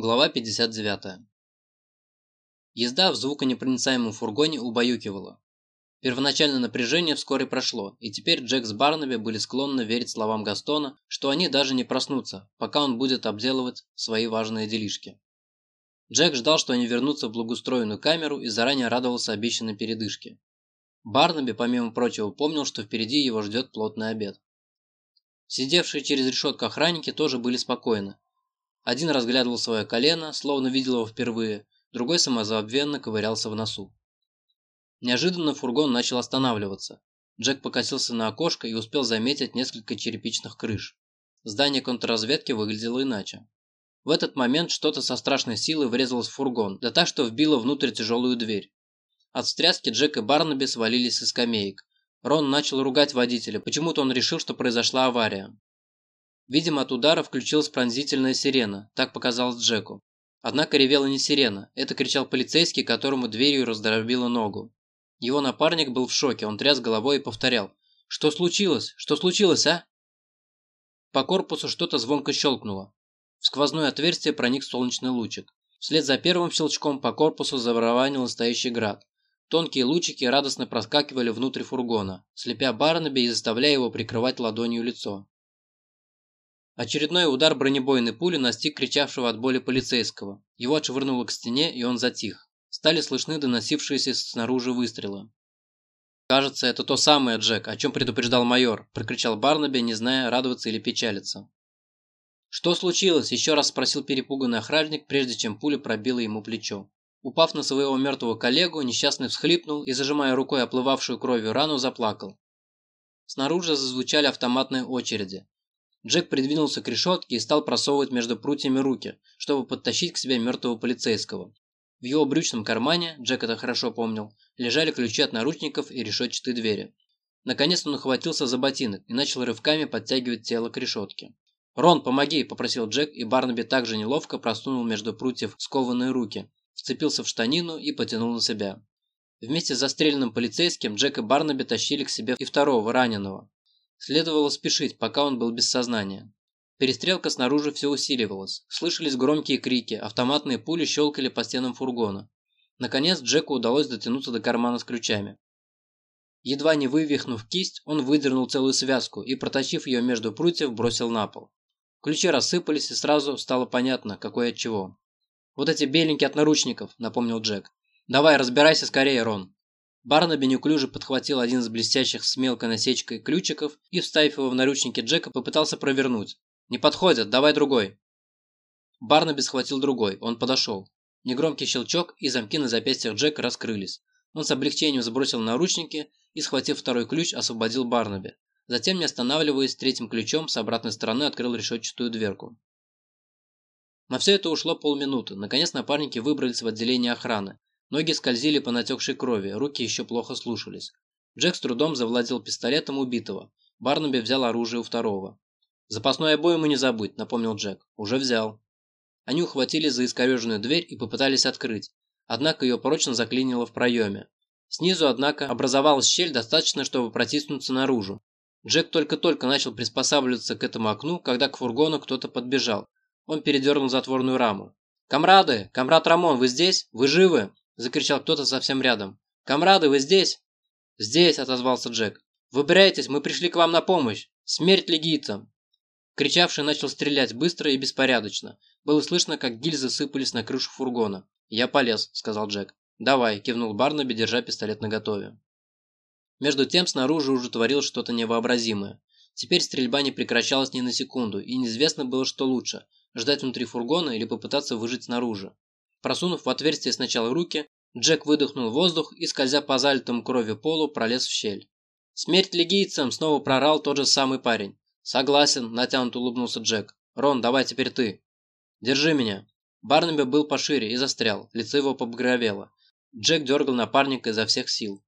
Глава 59. Езда в звуконепроницаемом фургоне убаюкивала. Первоначальное напряжение вскоре прошло, и теперь Джек с Барнаби были склонны верить словам Гастона, что они даже не проснутся, пока он будет обделывать свои важные делишки. Джек ждал, что они вернутся в благоустроенную камеру и заранее радовался обещанной передышке. Барнаби, помимо прочего, помнил, что впереди его ждет плотный обед. Сидевшие через решетку охранники тоже были спокойны, один разглядывал свое колено, словно видел его впервые, другой самозабвенно ковырялся в носу. Неожиданно фургон начал останавливаться. Джек покосился на окошко и успел заметить несколько черепичных крыш. Здание контрразведки выглядело иначе. В этот момент что-то со страшной силой врезалось в фургон, да так, что вбило внутрь тяжелую дверь. От встряски Джек и Барнаби свалились со скамеек. Рон начал ругать водителя, почему-то он решил, что произошла авария. Видимо, от удара включилась пронзительная сирена, так показалось Джеку. Однако ревела не сирена, это кричал полицейский, которому дверью раздробила ногу. Его напарник был в шоке, он тряс головой и повторял. «Что случилось? Что случилось, а?» По корпусу что-то звонко щелкнуло. В сквозное отверстие проник солнечный лучик. Вслед за первым щелчком по корпусу заворованил настоящий град. Тонкие лучики радостно проскакивали внутрь фургона, слепя Барнаби и заставляя его прикрывать ладонью лицо. Очередной удар бронебойной пули настиг кричавшего от боли полицейского. Его отшвырнуло к стене, и он затих. Стали слышны доносившиеся снаружи выстрелы. «Кажется, это то самое, Джек, о чем предупреждал майор», – прокричал Барнаби, не зная, радоваться или печалиться. «Что случилось?» – еще раз спросил перепуганный охранник, прежде чем пуля пробила ему плечо. Упав на своего мертвого коллегу, несчастный всхлипнул и, зажимая рукой оплывавшую кровью рану, заплакал. Снаружи зазвучали автоматные очереди. Джек придвинулся к решетке и стал просовывать между прутьями руки, чтобы подтащить к себе мертвого полицейского. В его брючном кармане, Джек это хорошо помнил, лежали ключи от наручников и решетчатые двери. Наконец он ухватился за ботинок и начал рывками подтягивать тело к решетке. «Рон, помоги!» – попросил Джек, и Барнаби также неловко просунул между прутьев скованные руки, вцепился в штанину и потянул на себя. Вместе с застреленным полицейским Джек и Барнаби тащили к себе и второго раненого. Следовало спешить, пока он был без сознания. Перестрелка снаружи все усиливалась. Слышались громкие крики, автоматные пули щелкали по стенам фургона. Наконец Джеку удалось дотянуться до кармана с ключами. Едва не вывихнув кисть, он выдернул целую связку и, протащив ее между прутьев, бросил на пол. Ключи рассыпались, и сразу стало понятно, какое от чего. «Вот эти беленькие от наручников», — напомнил Джек. «Давай, разбирайся скорее, Рон». Барнаби неуклюже подхватил один из блестящих с мелкой насечкой ключиков и, вставив его в наручники Джека, попытался провернуть. «Не подходят, давай другой». Барнаби схватил другой, он подошел. Негромкий щелчок, и замки на запястьях Джека раскрылись. Он с облегчением сбросил наручники и, схватив второй ключ, освободил Барнаби. Затем, не останавливаясь, третьим ключом с обратной стороны открыл решетчатую дверку. На все это ушло полминуты. Наконец напарники выбрались в отделение охраны. Ноги скользили по натекшей крови, руки еще плохо слушались. Джек с трудом завладел пистолетом убитого. Барнаби взял оружие у второго. «Запасной обойму не забудь», — напомнил Джек. «Уже взял». Они ухватили за искореженную дверь и попытались открыть, однако ее прочно заклинило в проеме. Снизу, однако, образовалась щель, достаточно, чтобы протиснуться наружу. Джек только-только начал приспосабливаться к этому окну, когда к фургону кто-то подбежал. Он передернул затворную раму. «Камрады! Камрад Рамон, вы здесь? Вы живы?» Закричал кто-то совсем рядом. «Камрады, вы здесь?» «Здесь», – отозвался Джек. «Выбирайтесь, мы пришли к вам на помощь! Смерть легийцам!» Кричавший начал стрелять быстро и беспорядочно. Было слышно, как гильзы сыпались на крышу фургона. «Я полез», – сказал Джек. «Давай», – кивнул Барнаби, держа пистолет наготове. Между тем снаружи уже творилось что-то невообразимое. Теперь стрельба не прекращалась ни на секунду, и неизвестно было, что лучше – ждать внутри фургона или попытаться выжить снаружи. Просунув в отверстие сначала руки, Джек выдохнул воздух и, скользя по залитому кровью полу, пролез в щель. «Смерть легийцам!» – снова прорал тот же самый парень. «Согласен», – натянуто улыбнулся Джек. «Рон, давай теперь ты». «Держи меня». Барнаби был пошире и застрял, лицо его побагровело. Джек дергал напарника изо всех сил.